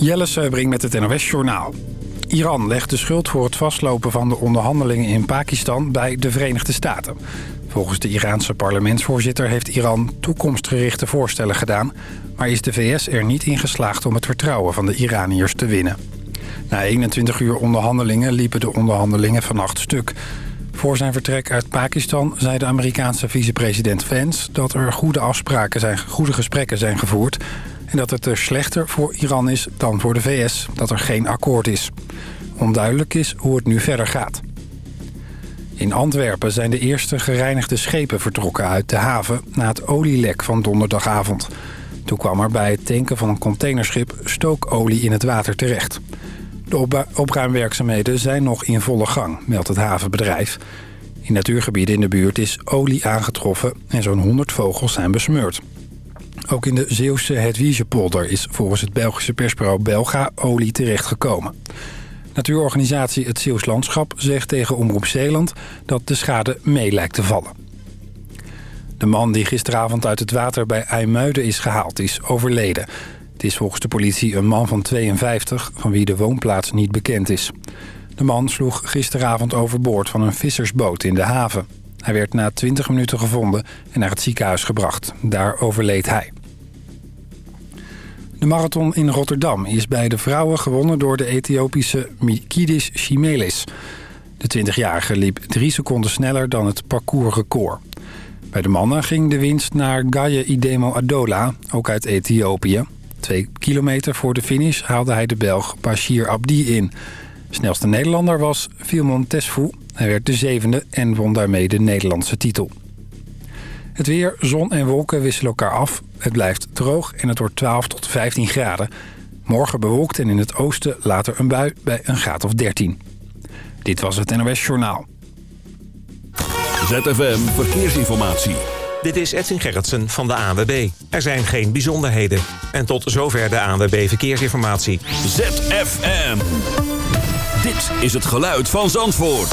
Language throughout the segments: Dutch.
Jelle Seubring met het NOS Journaal. Iran legt de schuld voor het vastlopen van de onderhandelingen in Pakistan bij de Verenigde Staten. Volgens de Iraanse parlementsvoorzitter heeft Iran toekomstgerichte voorstellen gedaan... maar is de VS er niet in geslaagd om het vertrouwen van de Iraniërs te winnen. Na 21 uur onderhandelingen liepen de onderhandelingen vannacht stuk. Voor zijn vertrek uit Pakistan zei de Amerikaanse vicepresident Vance... dat er goede, afspraken zijn, goede gesprekken zijn gevoerd en dat het er slechter voor Iran is dan voor de VS, dat er geen akkoord is. Onduidelijk is hoe het nu verder gaat. In Antwerpen zijn de eerste gereinigde schepen vertrokken uit de haven... na het olielek van donderdagavond. Toen kwam er bij het tanken van een containerschip stookolie in het water terecht. De opruimwerkzaamheden zijn nog in volle gang, meldt het havenbedrijf. In natuurgebieden in de buurt is olie aangetroffen en zo'n 100 vogels zijn besmeurd. Ook in de Zeeuwse Hedwiegepolder is volgens het Belgische persbureau Belga olie terechtgekomen. Natuurorganisatie Het Zeeuws Landschap zegt tegen Omroep Zeeland dat de schade mee lijkt te vallen. De man die gisteravond uit het water bij IJmuiden is gehaald is overleden. Het is volgens de politie een man van 52 van wie de woonplaats niet bekend is. De man sloeg gisteravond overboord van een vissersboot in de haven. Hij werd na 20 minuten gevonden en naar het ziekenhuis gebracht. Daar overleed hij. De marathon in Rotterdam is bij de vrouwen gewonnen door de Ethiopische Mikidis Chimelis. De 20-jarige liep drie seconden sneller dan het parcoursrecord. Bij de mannen ging de winst naar Gaye Idemo Adola, ook uit Ethiopië. Twee kilometer voor de finish haalde hij de Belg Bashir Abdi in. Snelste Nederlander was Filmon Tesfu hij werd de zevende en won daarmee de Nederlandse titel. Het weer, zon en wolken wisselen elkaar af. Het blijft droog en het wordt 12 tot 15 graden. Morgen bewolkt en in het oosten later een bui bij een graad of 13. Dit was het NOS Journaal. ZFM Verkeersinformatie. Dit is Edwin Gerritsen van de ANWB. Er zijn geen bijzonderheden. En tot zover de ANWB Verkeersinformatie. ZFM. Dit is het geluid van Zandvoort.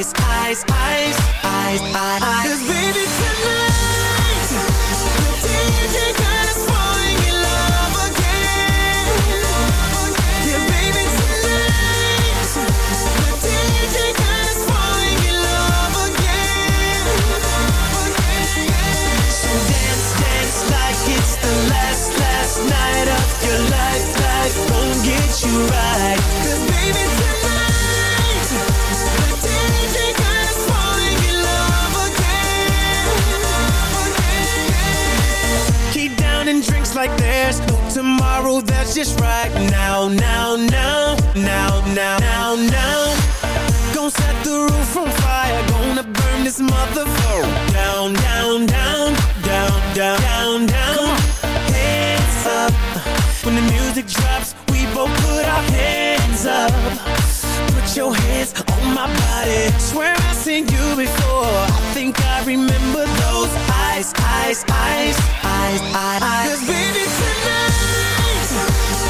eyes, eyes, eyes, eyes, eyes, eyes. Cause baby tonight, the DJ kind us falling in love again. Yeah, baby tonight, the DJ kind us falling in love again. So dance, dance like it's the last, last night of your life, life. Won't get you right. Cause baby tonight. like there's no tomorrow, that's just right now, now, now, now, now, now, now. Gonna set the roof on fire, gonna burn this motherfucker down, down, down, down, down, down, down. Hands up when the music drops, we both put our hands up Put your hands on my body. Swear I've seen you before. I think I remember those eyes, eyes, eyes, eyes, eyes. Cause baby tonight.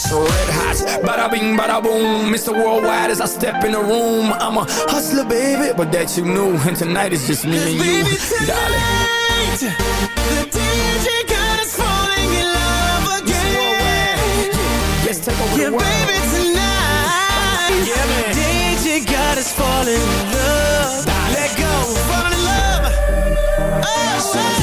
red hot. Bada bing, bada boom. Mr. Worldwide as I step in the room. I'm a hustler, baby, but that you knew. And tonight is just me and you, baby, tonight, The DJ got us falling in love again. Let's take over yeah, the world. Yeah, baby, tonight. Yeah, man. DJ got us falling in love. Darling. Let go, falling in love. Oh, oh.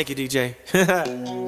Thank you, DJ.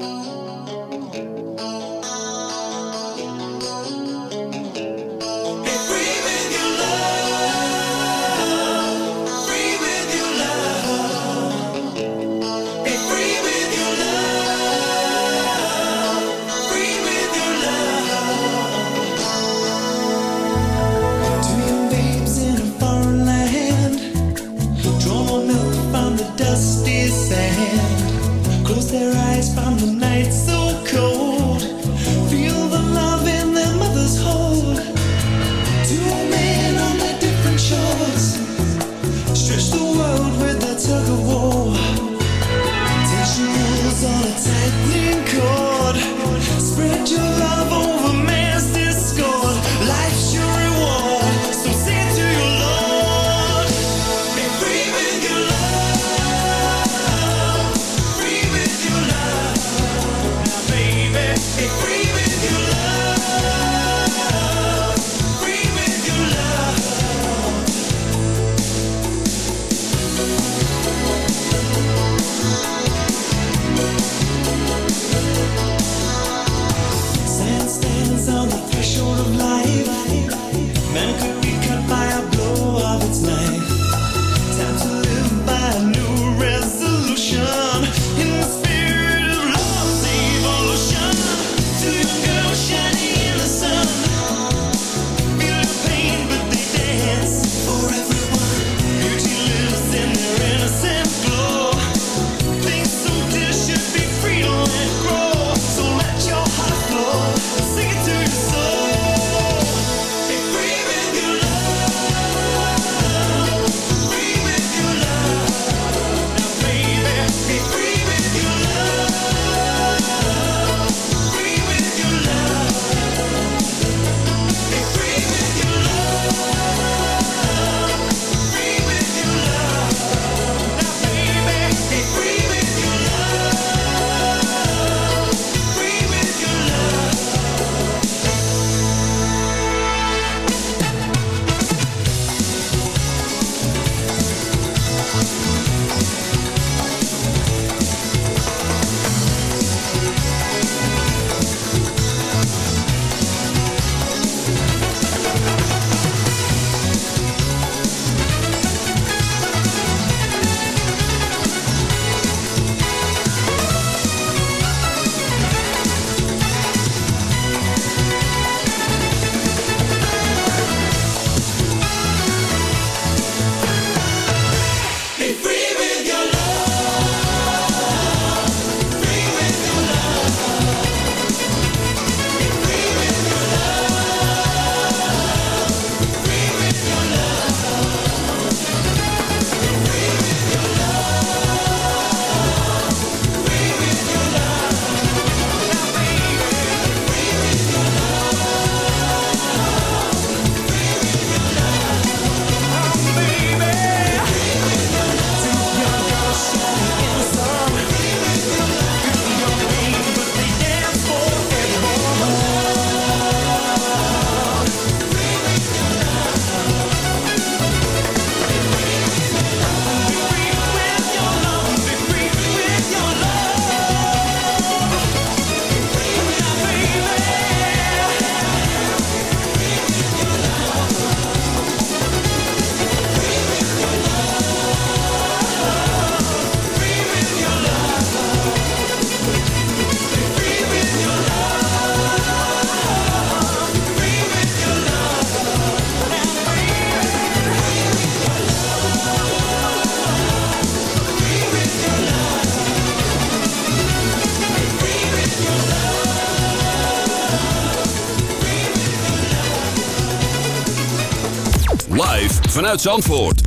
uit Zandvoort.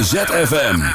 ZFM.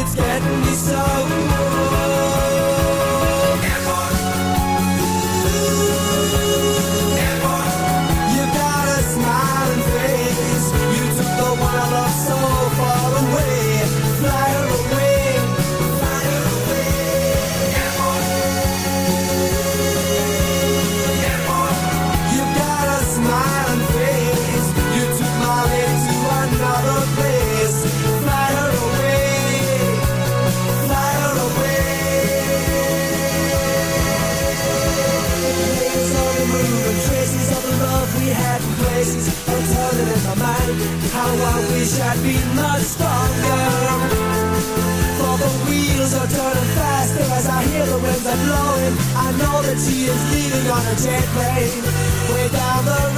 it's getting me so As I hear the winds are blowing I know that she is leaving on a jet plane Way down the road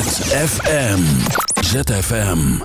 ZFM. ZFM.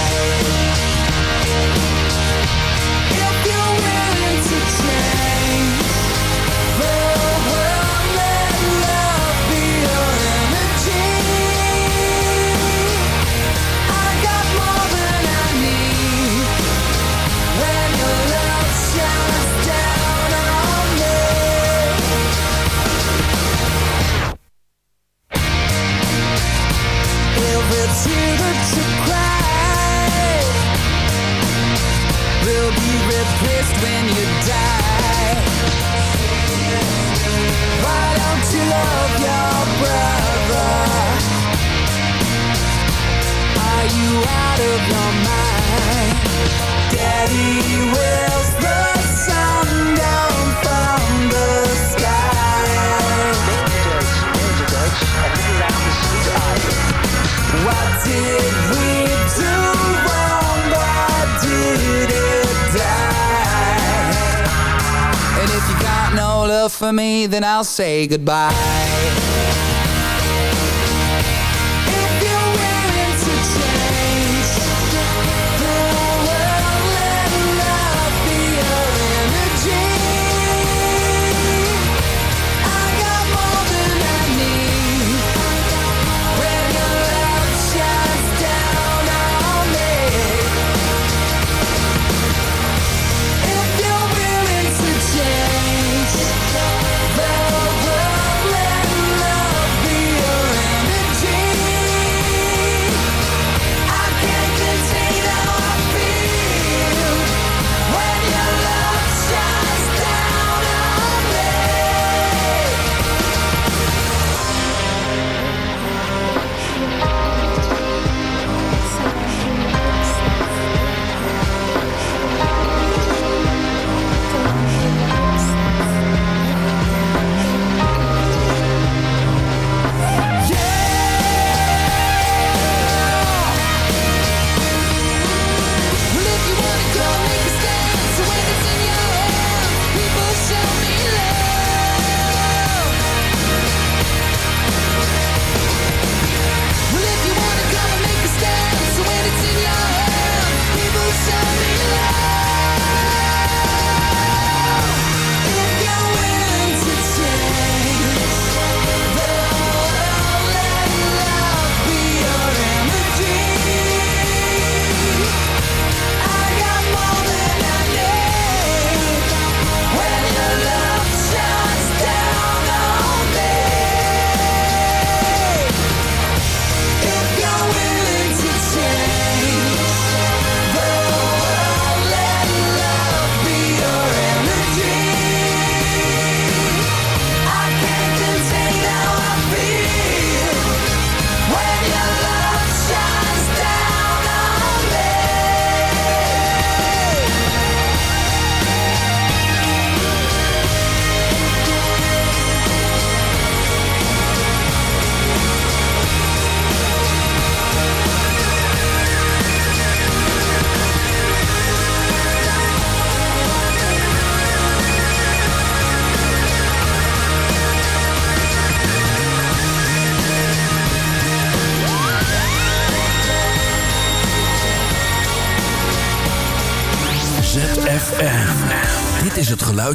out of your mind. Daddy wills the sun down from the sky. What did we do wrong? Why did it die? And if you got no love for me, then I'll say goodbye.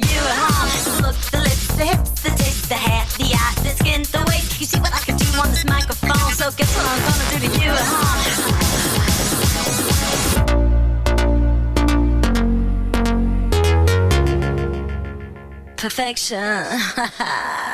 to you, huh? Look, the lips, the hips, the taste, the hair, the eyes, the skin, the weight. You see what I can do on this microphone, so guess what I'm gonna do to you, huh? Perfection.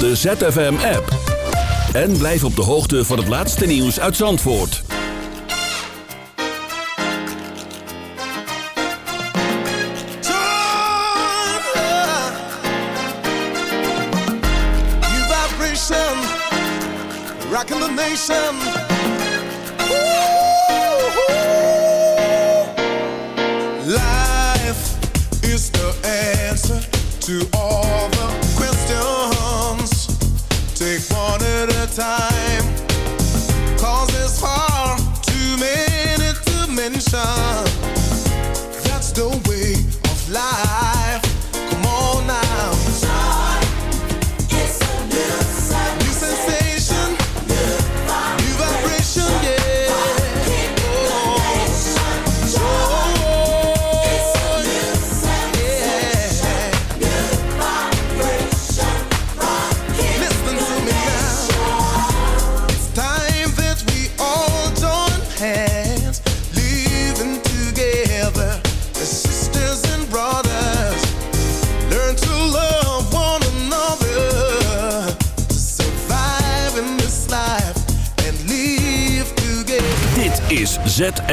de ZFM-app. En blijf op de hoogte van het laatste nieuws uit Zandvoort. Rockin' the nation